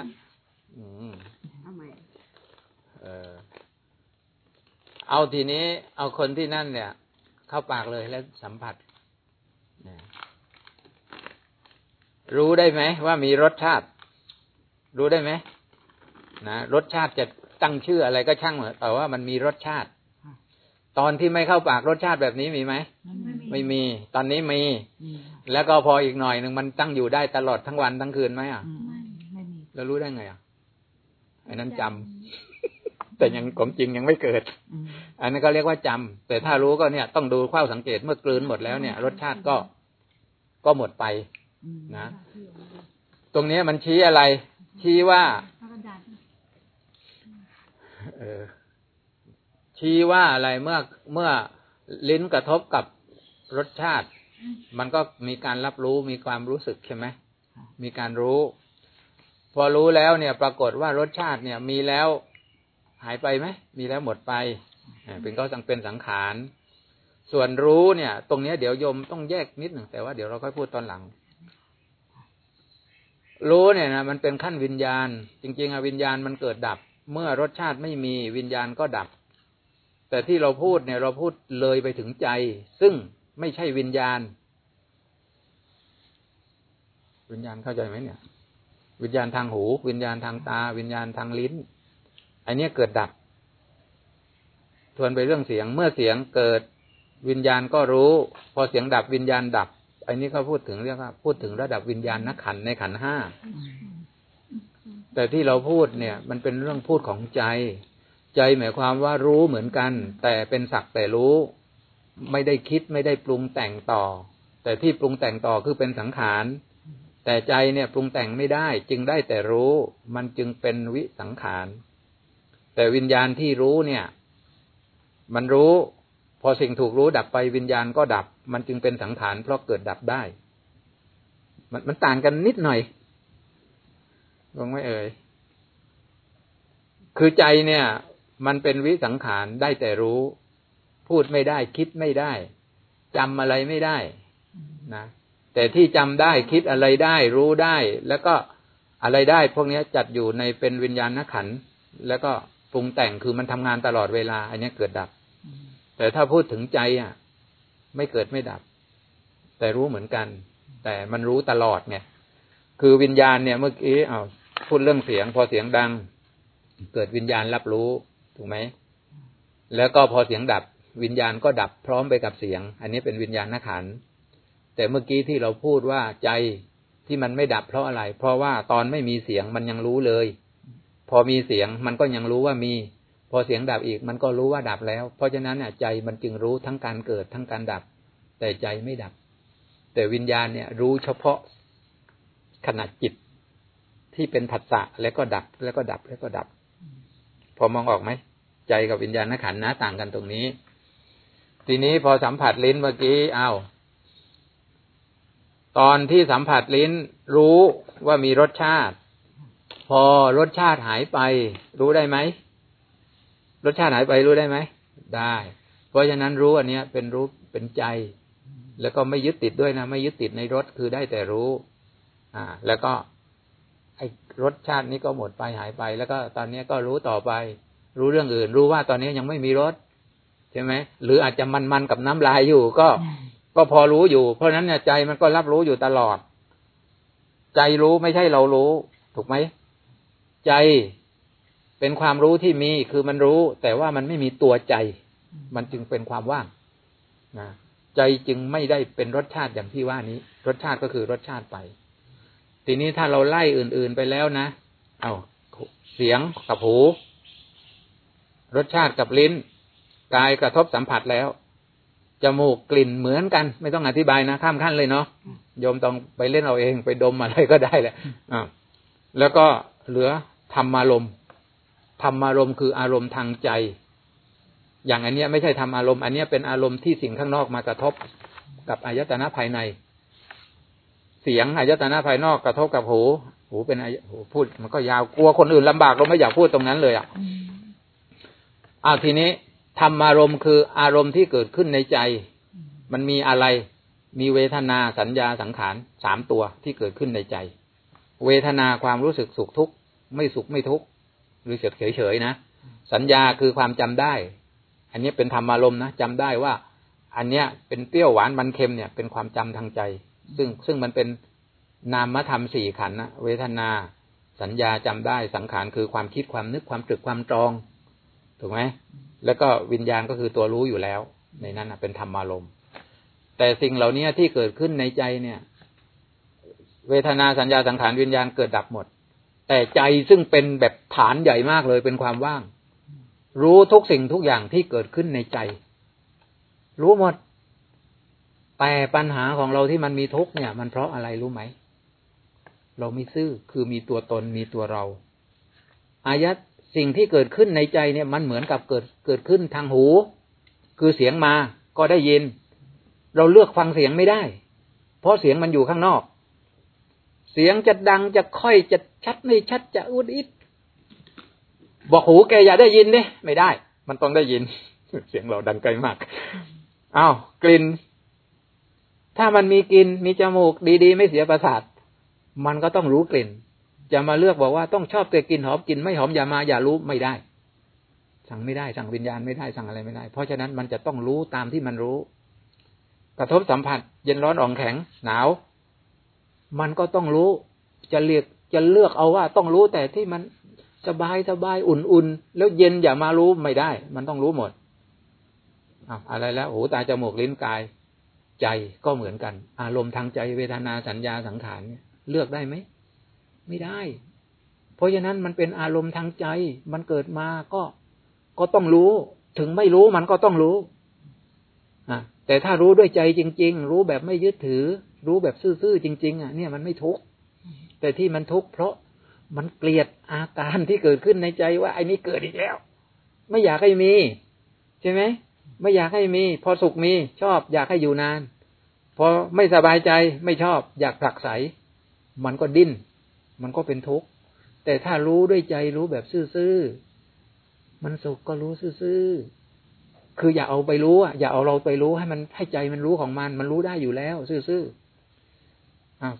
อืมเอาใหม่เออ เอาทีนี้เอาคนที่นั่นเนี่ย เข้าปากเลยแล้วสัมผัสเนี่ยรู้ได้ไหมว่ามีรสชาติ รู้ได้ไหมนะรสชาติจะตั้งชื่ออะไรก็ช่างเถอะแต่ว่ามันมีรสชาติ ตอนที่ไม่เข้าปากรสชาติแบบนี้มีไหมไม่มี ตอนนี้มี แล้วก็พออีกหน่อยหนึ่งมันตั้งอยู่ได้ตลอดทั้งวันทั้งคืนไหมอะไม่มีแล้วรู้ได้ไงอะอันนั้นจำ แต่ยังของจริงยังไม่เกิด อันนั้นก็เรียกว่าจำแต่ถ้ารู้ก็เนี่ยต้องดูข้าสังเกตเมื่อกลืนหมดแล้วเนี่ย รสชาติก็ก็หมดไปนะ ตรงนี้มันชี้อะไร ชี้ว่าเออชี้ว่าอะไรเมื่อเมื่อลิ้นกระทบกับรสชาติ มันก็มีการรับรู้มีความรู้สึกใช่ไหมมีการรู้ พอรู้แล้วเนี่ย ปรากฏว่ารสชาติเนี่ย มีแล้ว หายไปไหมมีแล้วหมดไปเป็นก็สังเป็นสังขารส่วนรู้เนี่ย ตรงนี้เดี๋ยวโยมต้องแยกนิดหนึ่งแต่ว่าเดี๋ยวเราค่อยพูดตอนหลัง รู้เนี่ยนะมันเป็นขั้นวิญญาณ จริง ๆอะวิญญาณมันเกิดดับ เมื่อรสชาติไม่มีวิญญาณก็ดับ แต่ที่เราพูดเนี่ยเราพูดเลยไปถึงใจ ซึ่งไม่ใช่วิญญาณ วิญญาณเข้าใจไหมเนี่ย วิญญาณทางหู วิญญาณทางตา วิญญาณทางลิ้น อันนี้เกิดดับ ทวนไปเรื่องเสียง เมื่อเสียงเกิดวิญญาณก็รู้ พอเสียงดับวิญญาณดับ อันนี้เขาพูดถึงเรียกว่า พูดถึงระดับวิญญาณนักขันในขันห้า แต่ที่เราพูดเนี่ย มันเป็นเรื่องพูดของใจ ใจหมายความว่ารู้เหมือนกัน แต่เป็นสักแต่รู้ ไม่ได้คิดไม่ได้ปรุงแต่งต่อ แต่ที่ปรุงแต่งต่อคือเป็นสังขารแต่ใจเนี่ยปรุงแต่งไม่ได้ จึงได้แต่รู้ มันจึงเป็นวิสังขาร แต่วิญญาณที่รู้เนี่ย มันรู้ พอสิ่งถูกรู้ดับไปวิญญาณก็ดับ มันจึงเป็นสังขารเพราะเกิดดับได้ มันมันต่างกันนิดหน่อยลงไม่เอ่ยคือใจเนี่ย มันเป็นวิสังขารได้แต่รู้ พูดไม่ได้ คิดไม่ได้จำอะไรไม่ได้นะแต่ที่จำได้คิดอะไรได้รู้ได้ แล้วก็อะไรได้ พวกนี้จัดอยู่ในเป็นวิญญาณขันแล้วก็ ปรุงแต่งคือมันทำงานตลอดเวลา อันนี้เกิดดับ แต่ถ้าพูดถึงใจอะ ไม่เกิดไม่ดับ แต่รู้เหมือนกัน แต่มันรู้ตลอดไงคือวิญญาณเนี่ยเมื่อกี้เอาพูดเรื่องเสียง พอเสียงดัง เกิดวิญญาณรับรู้ถูกไหมแล้วก็พอเสียงดับ วิญญาณก็ดับพร้อมไปกับเสียง อันนี้เป็นวิญญาณนักขันธ์แต่เมื่อกี้ที่เราพูดว่าใจที่มันไม่ดับเพราะอะไร เพราะว่าตอนไม่มีเสียงมันยังรู้เลยพ อมีเสียงมันก็ยังรู้ว่ามี พอเสียงดับอีกมันก็รู้ว่าดับแล้ว เพราะฉะนั้นเนี่ยใจมันจึงรู้ทั้งการเกิดทั้งการดับ แต่ใจไม่ดับ แต่วิญญาณเนี่ย รู้เฉพาะขณะจิตที่เป็นผัสสะแล้วก็ดับแล้วก็ดับแล้วก็ดับ พอมองออกไหมใจกับวิญญาณขันนะต่างกันตรงนี้ ทีนี้พอสัมผัสลิ้นเมื่อกี้อ้าวตอนที่สัมผัสลิ้นรู้ว่ามีรสชาติ อรสชาติหายไป รู้ได้ไหมรสชาติหายไปรู้ได้ไหมได้ เพราะฉะนั้นรู้อันเนี้ยเป็นรู้เป็นใจ แล้วก็ไม่ยึดติดด้วยนะ ไม่ยึดติดในรสคือได้แต่รู้ อ่า แล้วก็ ไอ้รสชาตินี้ก็หมดไปหายไป แล้วก็ตอนนี้ก็รู้ต่อไป รู้เรื่องอื่น รู้ว่าตอนนี้ยังไม่มีรสใช่ไหมหรืออาจจะมันๆกับน้ำลายอยู่ ก็ก็พอรู้อยู่ เพราะฉะนั้นเนี่ยใจมันก็รับรู้อยู่ตลอด ใจรู้ไม่ใช่เรารู้ ถูกไหม ใจเป็นความรู้ที่มีคือมันรู้ แต่ว่ามันไม่มีตัวใจ มันจึงเป็นความว่างนะใจจึงไม่ได้เป็นรสชาติอย่างที่ว่านี้ รสชาติก็คือรสชาติไป ทีนี้ถ้าเราไล่อื่น ๆไปแล้วนะ เอาเสียงกับหู รสชาติกับลิ้น กายกระทบสัมผัสแล้วจมูกกลิ่นเหมือนกัน ไม่ต้องอธิบายนะข้ามขั้นเลยเนาะโยมต้องไปเล่นเอาเองไปดมอะไรก็ได้แหละอ่าแล้วก็เหลือ ธรรมารมณ์ธรรมารมณ์คืออารมณ์ทางใจ อย่างอันเนี้ยไม่ใช่ธรรมอารมณ์ อันเนี้ยเป็นอารมณ์ที่สิ่งข้างนอกมากระทบกับอายตนะภายใน เสียงอายตนะภายนอกกระทบกับหู หูเป็นอายหูพูด มันก็ยาวกลัวคนอื่นลำบากเราไม่อยากพูดตรงนั้นเลยอะอ้าวทีนี้ธรรมารมณ์คืออารมณ์ที่เกิดขึ้นในใจ มันมีอะไร มีเวทนาสัญญาสังขารสามตัวที่เกิดขึ้นในใจ เวทนาความรู้สึกสุขทุกข์ ไม่สุขไม่ทุกข์หรือเฉยเฉยๆนะ สัญญาคือความจำได้ อันนี้เป็นธรรมารมณ์นะจำได้ว่า อันเนี้ยเป็นเปรี้ยวหวานมันเค็มเนี่ยเป็นความจำทางใจ ซึ่งซึ่งมันเป็นนามธรรมสี่ขันธ์นะเวทนา สัญญาจำได้สังขารคือความคิดความนึกความตรึกความตรองถูกไหมแล้วก็วิญญาณก็คือตัวรู้อยู่แล้ว ในนั้นนะเป็นธรรมารมณ์แต่สิ่งเหล่านี้ที่เกิดขึ้นในใจเนี่ย เวทนาสัญญาสังขารวิญญาณเกิดดับหมด แต่ใจซึ่งเป็นแบบฐานใหญ่มากเลยเป็นความว่าง รู้ทุกสิ่งทุกอย่างที่เกิดขึ้นในใจ รู้หมด แต่ปัญหาของเราที่มันมีทุกเนี่ย มันเพราะอะไรรู้ไหม เราไม่ซื่อคือมีตัวตนมีตัวเรา อายัดสิ่งที่เกิดขึ้นในใจเนี่ย มันเหมือนกับเกิดเกิดขึ้นทางหู คือเสียงมาก็ได้ยิน เราเลือกฟังเสียงไม่ได้ เพราะเสียงมันอยู่ข้างนอก เสียงจะดังจะค่อยจะชัดไม่ชัดจะอุดอิดบอกหูแกอย่าได้ยินดิไม่ได้ มันต้องได้ยิน เสียงเราดังไกลมากอ้าวกลิ่น ถ้ามันมีกลิ่นมีจมูกดีๆ ไม่เสียประสาท มันก็ต้องรู้กลิ่น จะมาเลือกบอกว่าต้องชอบแต่กลิ่นหอมกลิ่นไม่หอมอย่ามาอย่ารู้ไม่ได้ สั่งไม่ได้สั่งวิญญาณไม่ได้สั่งอะไรไม่ได้ เพราะฉะนั้นมันจะต้องรู้ตามที่มันรู้ กระทบสัมผัส เย็นร้อนอ่อนแข็งหนาว มันก็ต้องรู้ จะเลือกจะเลือกเอาว่าต้องรู้แต่ที่มันสบายสบายอุ่นๆแล้วเย็นอย่ามารู้ไม่ได้ มันต้องรู้หมดอะไรแล้วหูตาจมูกลิ้นกาย ใจก็เหมือนกัน อารมณ์ทางใจเวทนาสัญญาสังขารเนี่ยเลือกได้ไหมไม่ได้ เพราะฉะนั้นมันเป็นอารมณ์ทางใจ มันเกิดมาก็ก็ต้องรู้ ถึงไม่รู้มันก็ต้องรู้อะแต่ถ้ารู้ด้วยใจจริง ๆ รู้แบบไม่ยึดถือ รู้แบบซื่อๆจริง ๆ อะ เนี่ยมันไม่ทุกข์แต่ที่มันทุกข์เพราะมันเกลียดอาการที่เกิดขึ้นในใจว่าไอ้นี้เกิดอีกแล้ว ไม่อยากให้มี ใช่ไหมไม่อยากให้มี พอสุขมีชอบอยากให้อยู่นาน พอไม่สบายใจไม่ชอบ อยากผลักไส มันก็ดิ้น มันก็เป็นทุกข์แต่ถ้ารู้ด้วยใจรู้แบบซื่อๆมันสุขก็รู้ซื่อๆคืออย่าเอาไปรู้อะอย่าเอาเราไปรู้ให้มันให้ใจมันรู้ของมัน มันรู้ได้อยู่แล้ว ซื่อๆ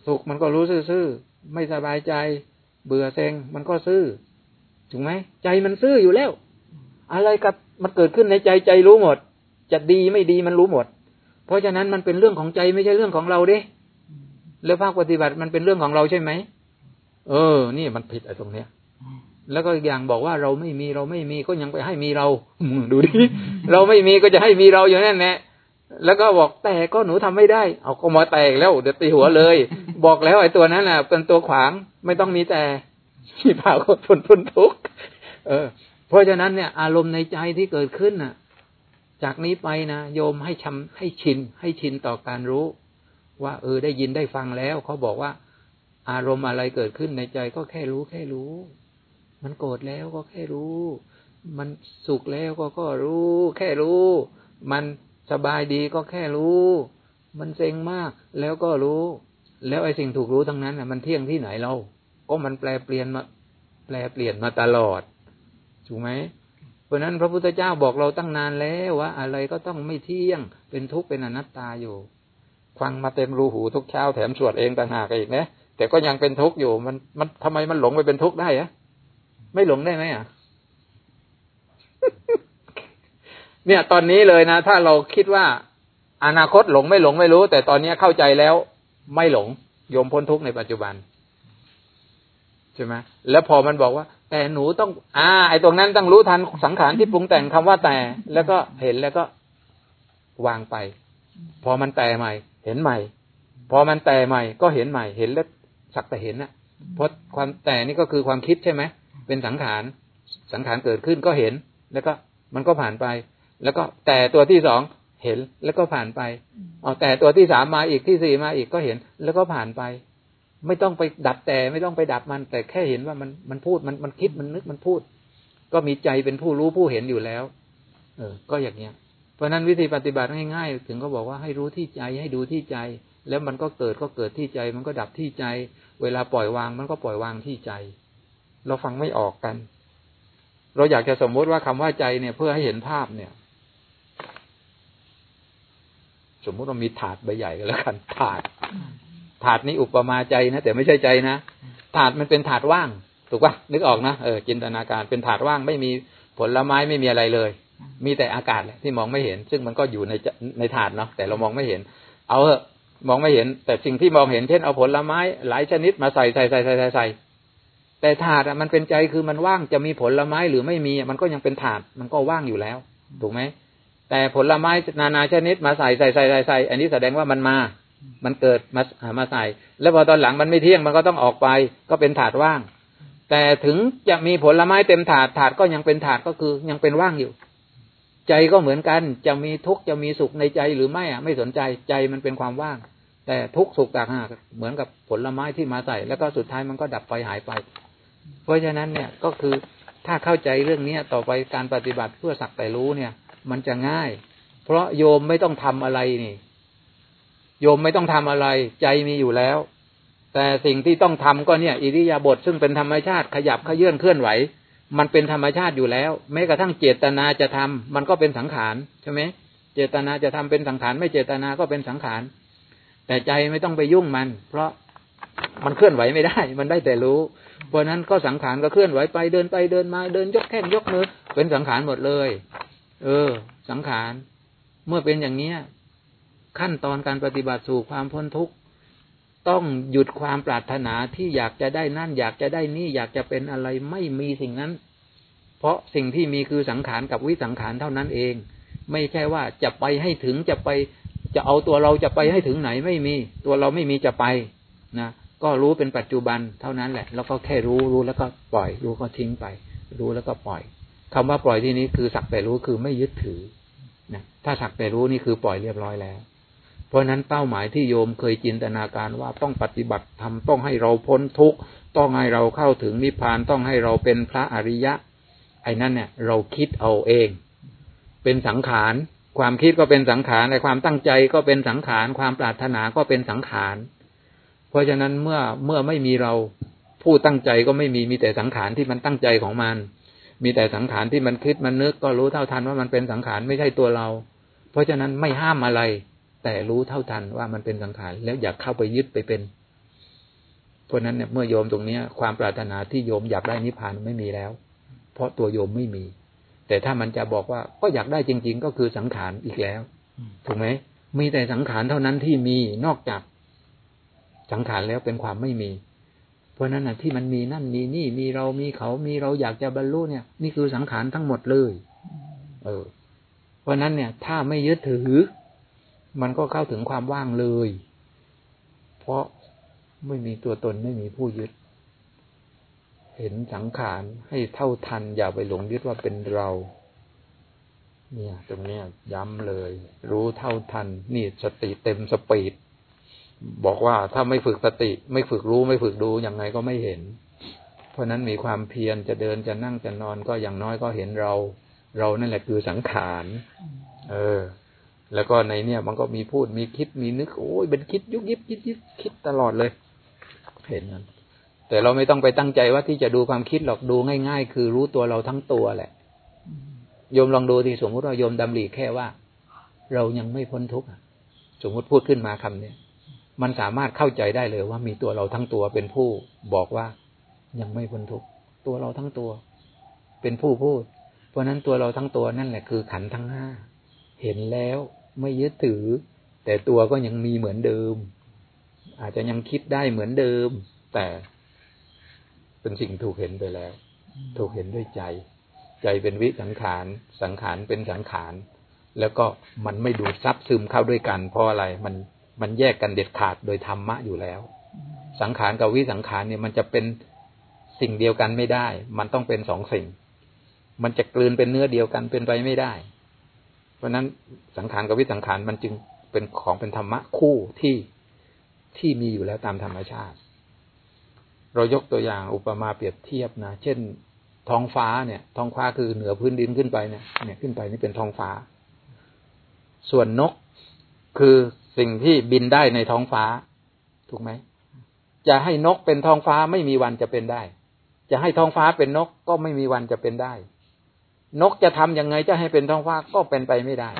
สุขมันก็รู้ซื่อๆไม่สบายใจ เบื่อเซ็งมันก็ซื่อถูกไหมใจมันซื่ออยู่แล้ว อะไรกับมันเกิดขึ้นในใจใจรู้หมด จะดีไม่ดีมันรู้หมด เพราะฉะนั้นมันเป็นเรื่องของใจไม่ใช่เรื่องของเราเด้แล้วภาคปฏิบัติมันเป็นเรื่องของเราใช่ไหมเออ นี่มันผิดไอ้ตรงเนี้ยแล้วก็อย่างบอกว่าเราไม่มีเราไม่มีก็ยังไปให้มีเราดูดิเราไม่มีก็จะให้มีเราอยู่นั่นแหละ แล้วก็บอกแต่ก็หนูทำไม่ได้ เอาก็มาแตกแล้วเดี๋ยวตีหัวเลย บอกแล้วไอ้ตัวนั้นน่ะ เป็นตัวขวางไม่ต้องมีแต่ที่พาคนทนทุนทุกข์เออ เพราะฉะนั้นเนี่ย อารมณ์ในใจที่เกิดขึ้นน่ะ จากนี้ไปนะโยมให้ชำให้ชิน ให้ชินต่อการรู้ ว่า เออได้ยินได้ฟังแล้วเขาบอกว่า อารมณ์อะไรเกิดขึ้นในใจก็แค่รู้แค่รู้ มันโกรธแล้วก็แค่รู้ มันสุขแล้วก็ก็รู้ แค่รู้ มัน สบายดีก็แค่รู้ มันเซ็งมาก แล้วก็รู้ แล้วไอ้สิ่งถูกรู้ทั้งนั้นน่ะมันเที่ยงที่ไหนเรา ก็มันแปลเปลี่ยนมา แปลเปลี่ยนมาตลอดถูกไหมเพราะนั้นพระพุทธเจ้าบอกเราตั้งนานแล้วว่า อะไรก็ต้องไม่เที่ยง เป็นทุกข์เป็นอนัตตาอยู่ฟังมาเต็มรูหูทุกเช้าแถมสวดเองต่างหากอีกนะแต่ก็ยังเป็นทุกข์อยู่ มันมันทำไมมันหลงไปเป็นทุกข์ได้อะไม่หลงได้ไหมอะ เนี่ย ตอนนี้เลยนะ ถ้าเราคิดว่าอนาคตหลงไม่หลงไม่รู้ แต่ตอนนี้เข้าใจแล้วไม่หลงโยมพ้นทุกข์ในปัจจุบันใช่ไหมแล้วพอมันบอกว่า แต่หนูต้อง อ่า ไอ้ตรงนั้นต้องรู้ทันสังขารที่ปรุงแต่งคำว่าแต่ แล้วก็เห็นแล้วก็วางไป พอมันแต่ใหม่ เห็นใหม่ พอมันแต่ใหม่ ก็เห็นใหม่ เห็นแล้วสักแต่เห็นนะเพราะความแต่นี่ก็คือความคิดใช่ไหมเป็นสังขารสังขารเกิดขึ้นก็เห็น แล้วก็มันก็ผ่านไป แล้วก็แต่ตัวที่สองเห็นแล้วก็ผ่านไปเอาแต่ตัวที่สามมาอีกที่สี่มาอีกก็เห็นแล้วก็ผ่านไป ไม่ต้องไปดับแต่ไม่ต้องไปดับมัน แต่แค่เห็นว่ามันมันพูดมันมันคิดมันนึกมันพูด ก็มีใจเป็นผู้รู้ผู้เห็นอยู่แล้ว เออ ก็อย่างเนี้ย เพราะนั้นวิธีปฏิบัติง่ายๆ ถึงก็บอกว่าให้รู้ที่ใจให้ดูที่ใจ แล้วมันก็เกิดก็เกิดที่ใจ มันก็ดับที่ใจ เวลาปล่อยวางมันก็ปล่อยวางที่ใจ เราฟังไม่ออกกัน เราอยากจะสมมติว่าคำว่าใจเนี่ย เพื่อให้เห็นภาพเนี่ย สมมุติว่ามีถาดใบใหญ่ก็แล้วกันถาด ถาดนี้อุปมาใจนะแต่ไม่ใช่ใจนะถาดมันเป็นถาดว่าง ถูกปะนึกออกนะเออจินตนาการเป็นถาดว่างไม่มีผลไม้ไม่มีอะไรเลย มีแต่อากาศแหละที่มองไม่เห็น ซึ่งมันก็อยู่ในในถาดเนาะแต่เรามองไม่เห็น เอาเถอะมองไม่เห็น แต่สิ่งที่มองเห็นเช่นเอาผลไม้หลายชนิดมาใส่ใส่ใส่ใส่ใส่ใส่แต่ถาดอะมันเป็นใจคือมันว่างจะมีผลไม้หรือไม่มีมันก็ยังเป็นถาดมันก็ว่างอยู่แล้ว ถูกไหม แต่ผลไม้นานาชนิดมาใส่ใส่ใส่ใส่ใส่อันนี้แสดงว่ามันมา มันเกิดมาหามาใส่ แล้วพอตอนหลังมันไม่เที่ยงมันก็ต้องออกไป ก็เป็นถาดว่าง แต่ถึงจะมีผลไม้เต็มถาดถาดก็ยังเป็นถาดก็คือยังเป็นว่างอยู่ ใจก็เหมือนกันจะมีทุกข์จะมีสุขในใจหรือไม่อะ ไม่สนใจใจมันเป็นความว่าง แต่ทุกข์สุขต่างหากเหมือนกับผลไม้ที่มาใส่ แล้วก็สุดท้ายมันก็ดับไปหายไป เพราะฉะนั้นเนี่ยก็คือถ้าเข้าใจเรื่องเนี้ยต่อไปการปฏิบัติเพื่อสักแต่รู้เนี่ย มันจะง่าย เพราะโยมไม่ต้องทำอะไรนี่ โยมไม่ต้องทำอะไร ใจมีอยู่แล้ว แต่สิ่งที่ต้องทำก็เนี่ย อิริยาบถซึ่งเป็นธรรมชาติขยับขยื่นเคลื่อนไหว มันเป็นธรรมชาติอยู่แล้ว แม้กระทั่งเจตนาจะทำมันก็เป็นสังขารใช่ไหมเจตนาจะทำเป็นสังขาร ไม่เจตนาก็เป็นสังขาร แต่ใจไม่ต้องไปยุ่งมัน เพราะมันเคลื่อนไหวไม่ได้ มันได้แต่รู้ เพราะนั้นก็สังขารก็เคลื่อนไหวไปเดินไปเดินมาเดินยกแข้งยกมือเป็นสังขารหมดเลย เออ สังขาร เมื่อเป็นอย่างเนี้ย ขั้นตอนการปฏิบัติสู่ความพ้นทุกข์ต้องหยุดความปรารถนาที่อยากจะได้นั่น อยากจะได้นี่อยากจะเป็นอะไรไม่มีสิ่งนั้น เพราะสิ่งที่มีคือสังขารกับวิสังขารเท่านั้นเอง ไม่ใช่ว่าจะไปให้ถึงจะไป จะเอาตัวเราจะไปให้ถึงไหนไม่มี ตัวเราไม่มีจะไปนะก็รู้เป็นปัจจุบันเท่านั้นแหละ แล้วก็แค่รู้รู้แล้วก็ปล่อย รู้ก็ทิ้งไป รู้แล้วก็ปล่อย คำว่าปล่อยที่นี้คือสักแต่รู้คือไม่ยึดถือนะถ้าสักแต่รู้นี่คือปล่อยเรียบร้อยแล้ว เพราะนั้นเป้าหมายที่โยมเคยจินตนาการว่าต้องปฏิบัติทำต้องให้เราพ้นทุกข์ต้องให้เราเข้าถึงนิพพานต้องให้เราเป็นพระอริยะ ไอ้นั่นเนี่ย เราคิดเอาเอง เป็นสังขาร ความคิดก็เป็นสังขารในความตั้งใจก็เป็นสังขาร ความปรารถนาก็เป็นสังขาร เพราะฉะนั้นเมื่อเมื่อไม่มีเราผู้ตั้งใจก็ไม่มีมีแต่สังขารที่มันตั้งใจของมัน มีแต่สังขารที่มันคิดมันนึกก็รู้เท่าทันว่ามันเป็นสังขารไม่ใช่ตัวเรา เพราะฉะนั้นไม่ห้ามอะไร แต่รู้เท่าทันว่ามันเป็นสังขารแล้วอยากเข้าไปยึดไปเป็น เพราะนั้นเนี่ยเมื่อโยมตรงเนี้ย ความปรารถนาที่โยมอยากได้นิพพานไม่มีแล้ว เพราะตัวโยมไม่มี แต่ถ้ามันจะบอกว่าก็อยากได้จริง ๆ ก็คือสังขารอีกแล้วถูกไหมมีแต่สังขารเท่านั้นที่มีนอกจากสังขารแล้วเป็นความไม่มี เพราะนั้นนะที่มันมีนั่นมีนี่มีเรามีเขามีเราอยากจะบรรลุเนี่ย นี่คือสังขารทั้งหมดเลย เออ เพราะนั้นเนี่ย ถ้าไม่ยึดถือ มันก็เข้าถึงความว่างเลย เพราะไม่มีตัวตนไม่มีผู้ยึด เห็นสังขารให้เท่าทัน อย่าไปหลงยึดว่าเป็นเรา เนี่ย ตรงเนี้ยย้ำเลย รู้เท่าทัน นี่สติเต็มสปีด บอกว่าถ้าไม่ฝึกสติ ไม่ฝึกรู้ไม่ฝึกดูยังไงก็ไม่เห็น เพราะนั้นมีความเพียรจะเดินจะนั่งจะนอนก็อย่างน้อยก็เห็นเรา เรานั่นแหละคือสังขารเออ แล้วก็ในเนี่ยมันก็มีพูดมีคิดมีนึกโอ้ยเป็นคิดยุกยิบยิบยิบคิดตลอดเลย เห็นนั้นแต่เราไม่ต้องไปตั้งใจว่าที่จะดูความคิดหรอกดูง่าย ๆ คือรู้ตัวเราทั้งตัวแหละโยมลองดูทีสมมติว่าโยมดำริแค่ว่า เรายังไม่พ้นทุกข์สมมติพูดขึ้นมาคำเนี้ย มันสามารถเข้าใจได้เลยว่ามีตัวเราทั้งตัวเป็นผู้บอกว่ายังไม่พ้นทุกตัวเราทั้งตัว เป็นผู้พูด เพราะนั้นตัวเราทั้งตัวนั่นแหละคือขันทั้งห้าเห็นแล้วไม่ยึดถือ แต่ตัวก็ยังมีเหมือนเดิม อาจจะยังคิดได้เหมือนเดิม แต่เป็นสิ่งถูกเห็นไปแล้ว ถูกเห็นด้วยใจ ใจเป็นวิสังขารสังขารเป็นสังขารแล้วก็มันไม่ดูดซับซึมเข้าด้วยกันเพราะอะไรมัน มันแยกกันเด็ดขาดโดยธรรมะอยู่แล้ว สังขารกับวิสังขารเนี่ยมันจะเป็นสิ่งเดียวกันไม่ได้ มันต้องเป็นสองสิ่ง มันจะกลืนเป็นเนื้อเดียวกันเป็นไปไม่ได้ เพราะนั้นสังขารกับวิสังขารมันจึงเป็นของเป็นธรรมะคู่ที่ที่มีอยู่แล้วตามธรรมชาติ เรายกตัวอย่างอุปมาเปรียบเทียบนะ เช่น ท้องฟ้าเนี่ย ท้องฟ้าคือเหนือพื้นดินขึ้นไปเนี่ย เนี่ยขึ้นไปนี่เป็นท้องฟ้า ส่วนนกคือ สิ่งที่บินได้ในท้องฟ้า ถูกไหม จะให้นกเป็นท้องฟ้าไม่มีวันจะเป็นได้ จะให้ท้องฟ้าเป็นนกก็ไม่มีวันจะเป็นได้ นกจะทํำยังไงจะให้เป็นท้องฟ้าก็เป็นไปไม่ได้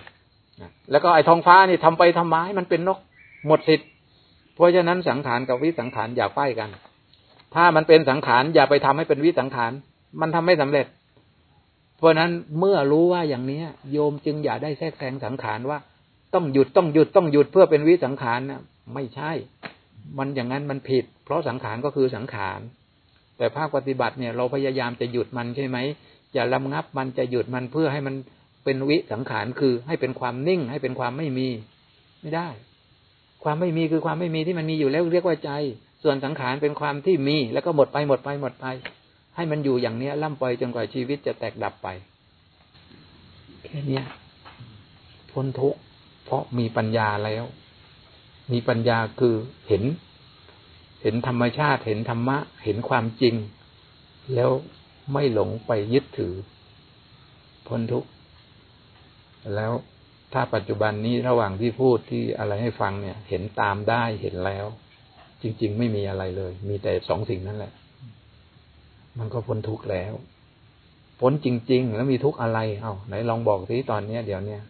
แล้วก็ไอ้ท้องฟ้านี่ทำไปทำมาให้มันเป็นนกหมดสิทธิ์เพราะฉะนั้นสังขารกับวิสังขารอย่าไฟกัน ถ้ามันเป็นสังขารอย่าไปทำให้เป็นวิสังขารมันทำไม่สำเร็จ เพราะนั้นเมื่อรู้ว่าอย่างนี้โยมจึงอย่าได้แทรกแซงสังขารว่า ต้องหยุดต้องหยุดต้องหยุดเพื่อเป็นวิสังขารนะไม่ใช่ มันอย่างนั้นมันผิด เพราะสังขารก็คือสังขาร แต่ภาคปฏิบัติเนี่ย เราพยายามจะหยุดมันใช่ไหมจะระงับมันจะหยุดมันเพื่อให้มันเป็นวิสังขารคือให้เป็นความนิ่ง ให้เป็นความไม่มี ไม่ได้ ความไม่มีคือความไม่มีที่มันมีอยู่แล้วเรียกว่าใจ ส่วนสังขารเป็นความที่มี แล้วก็หมดไปหมดไปหมดไป ให้มันอยู่อย่างเนี้ยล่ำไปจนกว่าชีวิตจะแตกดับไปแค่เนี้ยพ้นทุกข์ เพราะมีปัญญาแล้ว มีปัญญาคือเห็น เห็นธรรมชาติ เห็นธรรมะ เห็นความจริง แล้วไม่หลงไปยึดถือ พ้นทุกข์ แล้วถ้าปัจจุบันนี้ระหว่างที่พูดที่อะไรให้ฟังเนี่ย เห็นตามได้เห็นแล้ว จริง ๆ ไม่มีอะไรเลย มีแต่สองสิ่งนั่นแหละ มันก็พ้นทุกข์แล้ว พ้นจริง ๆ แล้วมีทุกข์อะไร เอา้าไหนลองบอกสิตอนเนี้ยเดี๋ยวเนี้ย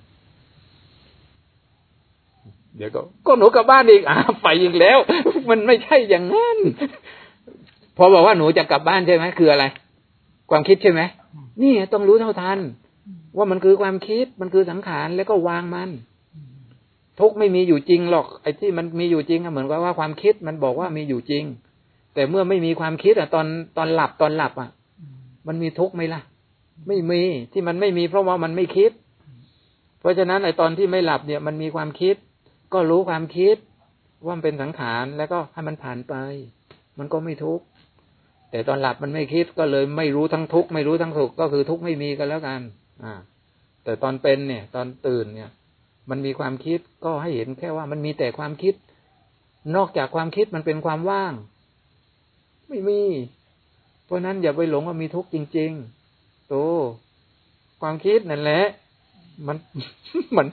เดี๋ยวก็ก็หนูกลับบ้านอีกอ่าไปอีกแล้ว มันไม่ใช่อย่างนั้นพอบอกว่าหนูจะกลับบ้านใช่ไหมคืออะไร ความคิดใช่ไหมนี่ต้องรู้เท่าทันว่ามันคือความคิดมันคือสังขารแล้วก็วางมัน ทุกไม่มีอยู่จริงหรอก ไอ้ที่มันมีอยู่จริงอะเหมือนกับว่าความคิดมันบอกว่ามีอยู่จริง แต่เมื่อไม่มีความคิดอะตอนตอนหลับตอนหลับอะมันมีทุกข์ไหมล่ะ ไม่มีที่มันไม่มีเพราะว่ามันไม่คิด เพราะฉะนั้นไอ้ตอนที่ไม่หลับเนี่ย มันมีความคิด ก็รู้ความคิดว่ามันเป็นสังขารแล้วก็ให้มันผ่านไป มันก็ไม่ทุกข์แต่ตอนหลับมันไม่คิดก็เลยไม่รู้ทั้งทุกข์ไม่รู้ทั้งสุขก็คือทุกข์ไม่มีกันแล้วกัน อ่า แต่ตอนเป็นเนี่ย ตอนตื่นเนี่ย มันมีความคิดก็ให้เห็นแค่ว่ามันมีแต่ความคิด นอกจากความคิดมันเป็นความว่าง ไม่มี เพราะนั้นอย่าไปหลงว่ามีทุกข์จริง ๆ โตความคิดนั่นแหละ มันมัน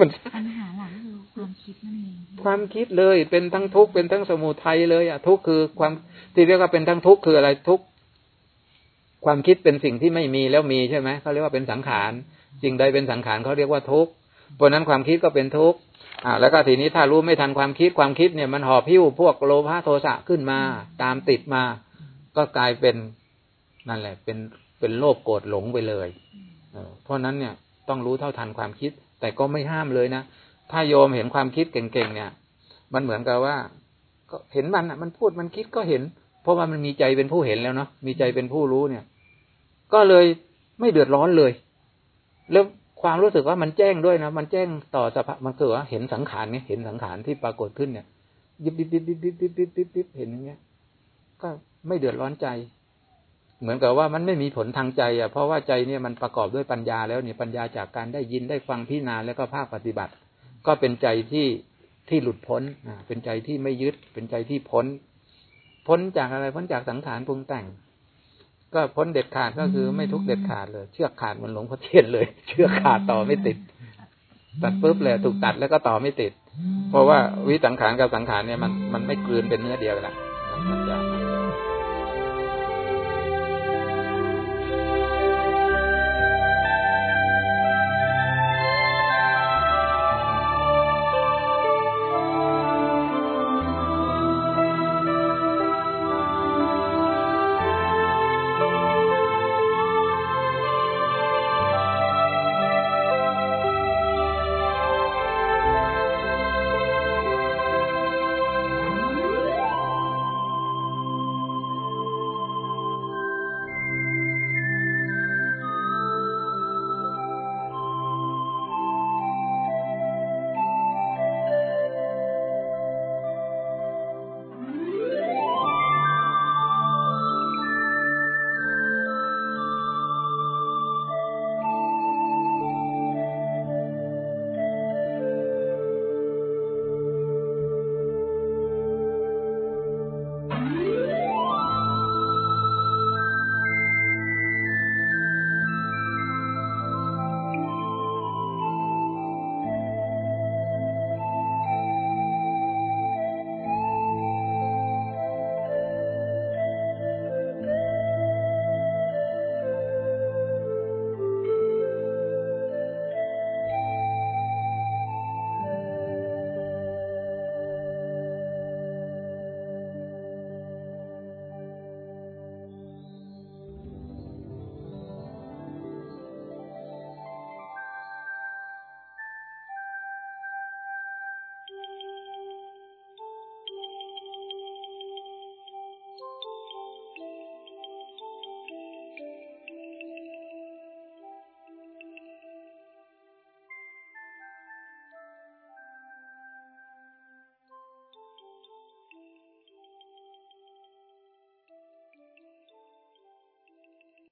มันปัญหาหลักคือความคิดนั่นเองความคิดเลยเป็นทั้งทุกข์เป็นทั้งสมุทัยเลยอะทุกข์คือความที่เรียกว่าเป็นทั้งทุกข์คืออะไรทุกข์ความคิดเป็นสิ่งที่ไม่มีแล้วมีใช่ไหมเขาเรียกว่าเป็นสังขารสิ่งใดเป็นสังขารเขาเรียกว่าทุกข์เพราะนั้นความคิดก็เป็นทุกข์อ่าแล้วก็ทีนี้ถ้ารู้ไม่ทันความคิดความคิดเนี่ยมันหอบพิ้วพวกโลภะโทสะขึ้นมา ตามติดมา ก็กลายเป็นนั่นแหละ เป็นเป็นโลภโกรธหลงไปเลยเออเพราะนั้นเนี่ย ต้องรู้เท่าทันความคิด แต่ก็ไม่ห้ามเลยนะ ถ้าโยมเห็นความคิดเก่งๆเนี่ย มันเหมือนกับว่า ก็เห็นมันอะ มันพูดมันคิดก็เห็น เพราะว่ามันมีใจเป็นผู้เห็นแล้วเนาะมีใจเป็นผู้รู้เนี่ย ก็เลยไม่เดือดร้อนเลย แล้วความรู้สึกว่ามันแจ้งด้วยนะ มันแจ้งต่อสภาพมันคือว่าเห็นสังขารเนี่ยเห็นสังขารที่ปรากฏขึ้นเนี่ยยิบยิบยิบยิบยิบยิบยิบยิบยิบเห็นอย่างเงี้ย ก็ไม่เดือดร้อนใจ เหมือนกับว่ามันไม่มีผลทางใจอะเพราะว่าใจเนี่ยมันประกอบด้วยปัญญาแล้วเนี่ยปัญญาจากการได้ยินได้ฟังพิจารณาแล้วก็ภาคปฏิบัติ ก็เป็นใจที่ที่หลุดพ้นอ่าเป็นใจที่ไม่ยึด เป็นใจที่พ้น พ้นจากอะไรพ้นจากสังขารปรุงแต่ง ก็พ้นเด็ดขาดก็คือไม่ทุกเด็ดขาดเลย เชือกขาดมันหลงพ่อเทียนเลย เชือกขาดต่อไม่ติด ตัดปุ๊บเลยถูกตัดแล้วก็ต่อไม่ติด เพราะว่าวิสังขารกับสังขารเนี่ยมันมันไม่กลืนเป็นเนื้อเดียวกันละมันจะ